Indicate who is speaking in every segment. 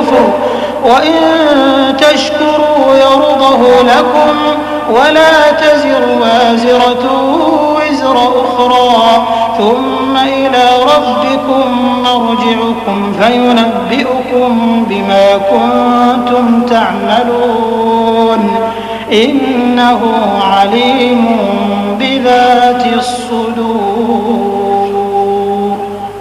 Speaker 1: الكفر وإن تشكروا يرضه لكم ولا تزر وازرة وزر أخرى. ثم إلى ربكم مرجعكم فينبئكم بما كنتم تعملون. إنه عليم بذات الصدور.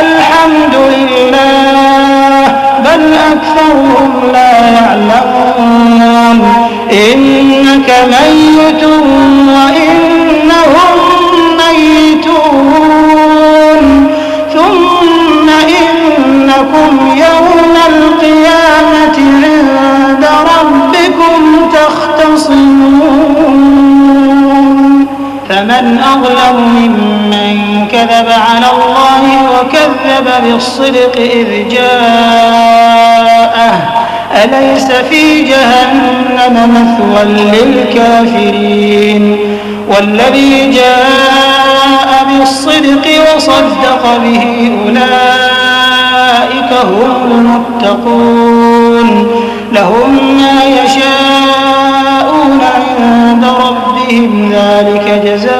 Speaker 1: الحمد لله بل أكثرهم لا يعلمون. إنك ميت وكذب بالصدق إذ جاءه. أليس في جهنم مثوى للكافرين؟ والذي جاء بالصدق وصدق به أولئك هم المتقون. لهم ما يشاءون عند ربهم ذلك جزاء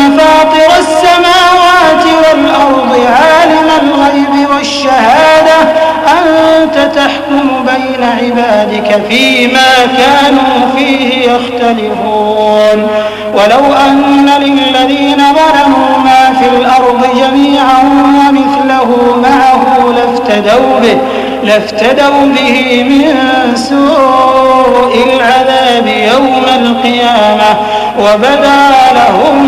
Speaker 1: والأرض عالم الغيب والشهادة أنت تحكم بين عبادك فيما كانوا فيه يختلفون. ولو أن للذين ظلموا ما في الأرض جميعا ومثله معه لافتدوا به لافتدوا به من سوء العذاب يوم القيامة وبدا لهم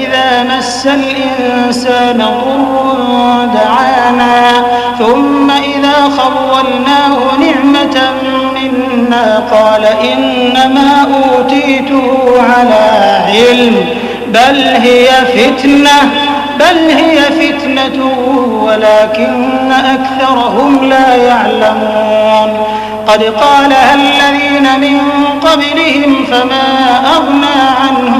Speaker 1: فإذا مس الإنسان ضر دعانا ثم إذا خولناه نعمة منا قال إنما أوتيته على علم بل هي فتنة بل هي فتنة ولكن أكثرهم لا يعلمون. قد قالها الذين من قبلهم فما أغنى عنهم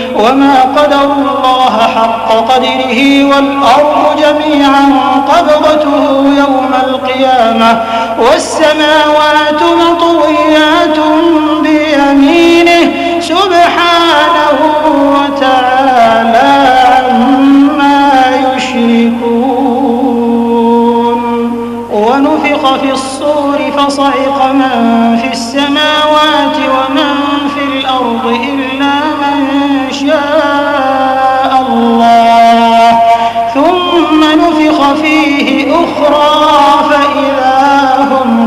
Speaker 1: وما قدر الله حق قدره والأرض جميعا قبضته يوم القيامة والسماوات مطويات بيمينه سبحانه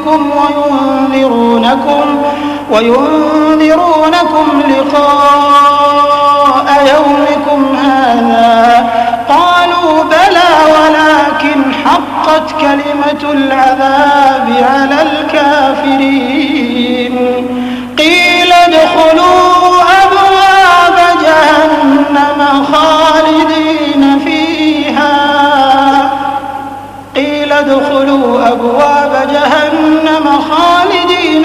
Speaker 1: ربكم وينذرونكم وينذرونكم لقاء يومكم هذا. قالوا بلى ولكن حقت كلمة العذاب على الكافرين. قيل ادخلوا أبواب جهنم خالدين فيها. قيل ادخلوا أبواب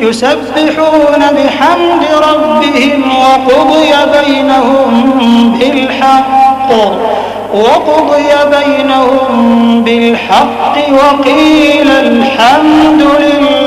Speaker 1: يسبحون بحمد ربهم وقضي بينهم بالحق وقضي بينهم بالحق وقيل الحمد لله.